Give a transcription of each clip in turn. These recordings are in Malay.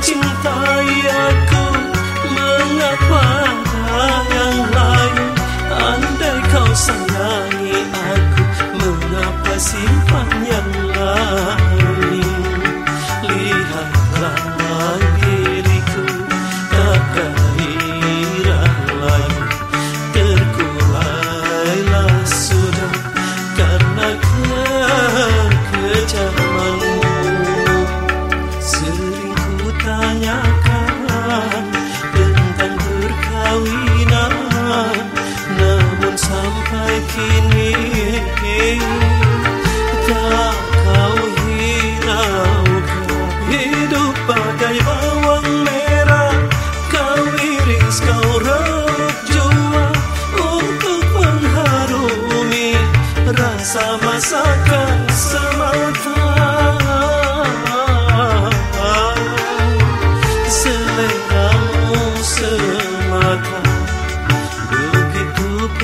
Andai kau cintai aku Mengapa yang lain? Andai kau sayangi tanyakan tentang perkawinan Namun sampai kini Tak kau hiraukan Hidup bagai bawang merah. Kau iris, kau rebut jua Untuk mengharumi rasa masakan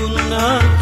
bundan